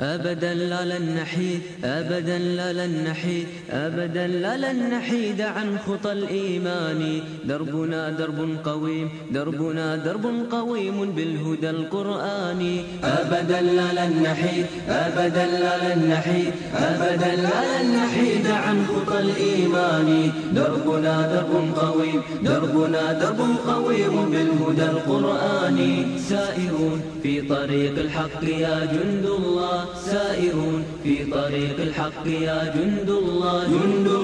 أبدا لا لن نحيد أبدا لا لن نحيد أبدا لا لن نحيد عن خطى الإيمان. دربنا درب قويم دربنا درب قويم بالهدى القرآني أبدا لا لن نحيد أبدا لا لن نحيد أبدا لا لن نحيد عن خطى الإيمان. دربنا درب قويم دربنا درب قويم بالهدى القرآني سائرون في طريق الحق يا جند الله. سائرون في طريق الحق يا جند الله. جند الله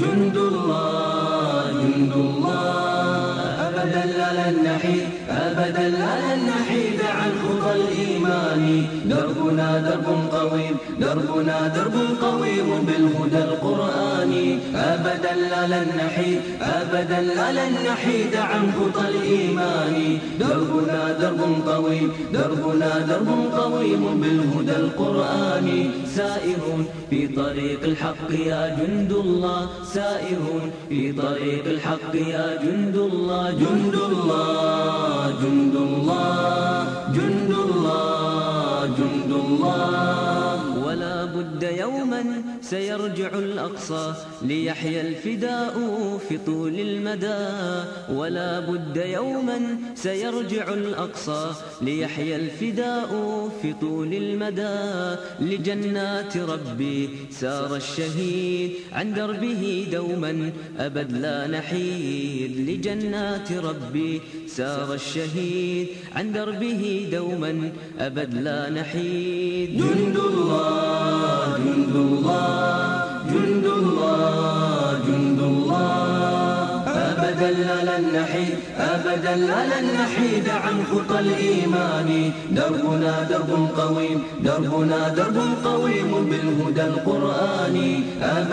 جند الله جند الله أبدا لا لن نحيد أبدا عن خطى الإيمان. دربنا درب قويم دربنا درب قويم بالهدى القرآني أبدا لا لن نحيد أبدا لا لن نحيد عن خطى الإيمان. دربنا درب قويم دربنا درب قويم بالهدى القرآني سائرون في طريق الحق يا جند الله. سائرون في طريق الحق يا جند الله. جند الله جند الله جند الله. ولا بد يوما سيرجع الأقصى ليحيى الفداء في طول المدى. ولا بد يوما سيرجع الأقصى ليحيى الفداء في طول المدى. لجنات ربي سار الشهيد عن دربه دوما أبد لا نحيد. لجنات ربي سار الشهيد عن دربه دوما أبد لا نحيد. جند الله جند الله جند الله جند الله. أبدا لا لن نحيد أبدا لا لن نحيد عن خطى الإيمان. دربنا درب قويم دربنا درب قويم بالهدى القرآني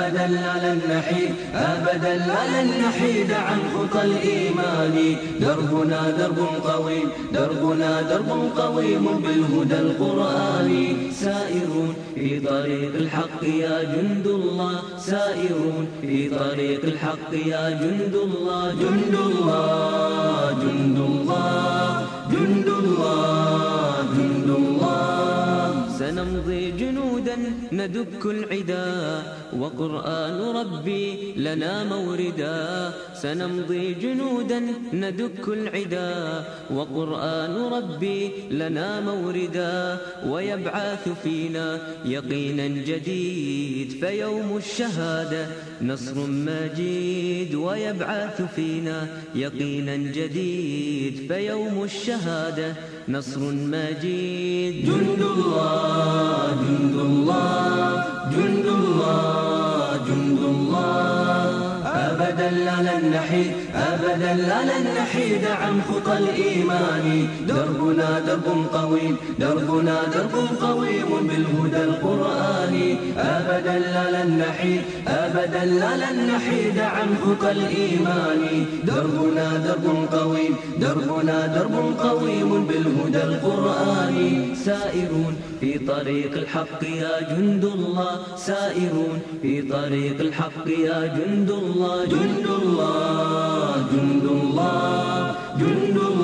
أبدا لن نحيد أبدا لن نحيد عن خطى الإيمان. دربنا درب قويم دربنا درب قويم بالهدى القرآني سائرون في طريق الحق يا جند الله سائرون في طريق الحق يا جند الله. جند الله جند الله جند الله جند سنمضي جنودا ندك العدا وقرآن ربي لنا موردا. سنمضي جنودا ندك العدا وقرآن ربي لنا موردا. ويبعث فينا يقينا جديد فيوم الشهادة نصر مجيد. ويبعث فينا يقينا جديد فيوم الشهادة نصر مجيد. جند الله جند الله جند الله جند الله أبدا لا لن نحيد أبدا لا لن نحيد عن خطى الإيمان. دربنا درب قويم دربنا درب قويم بالهدى القرآني أبدا لا لن نحيد أبدا لا لن نحيد عن خطى الإيمان. دربنا درب قويم دربنا درب قويم بالهدى القرآني سائرون في طريق الحق يا جند الله سائرون في طريق الحق يا جند الله. جند جند الله جند الله جند الله